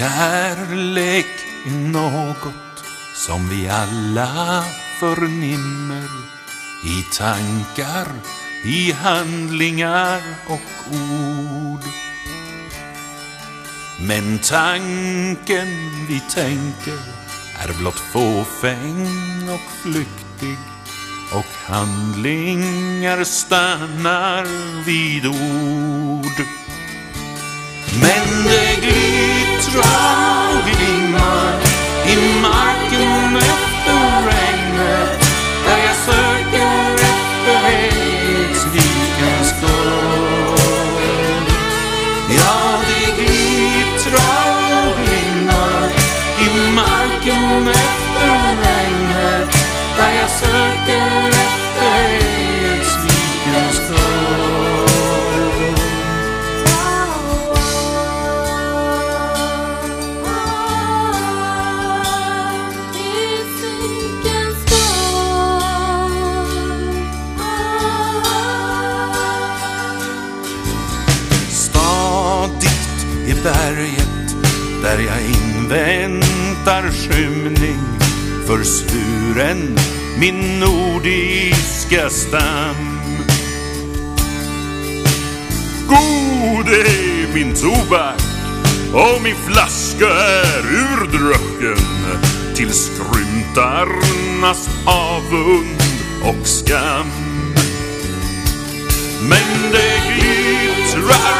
Kärlek är något som vi alla förnimmer i tankar, i handlingar och ord. Men tanken vi tänker är blott fåfäng och flyktig och handlingar stannar vid ord. Glittrar berget där jag inväntar skymning försvuren min nordiska stam. God är min tobak och min flaska är urdrucken till skrymtarnas avund och skam. Men det glittrar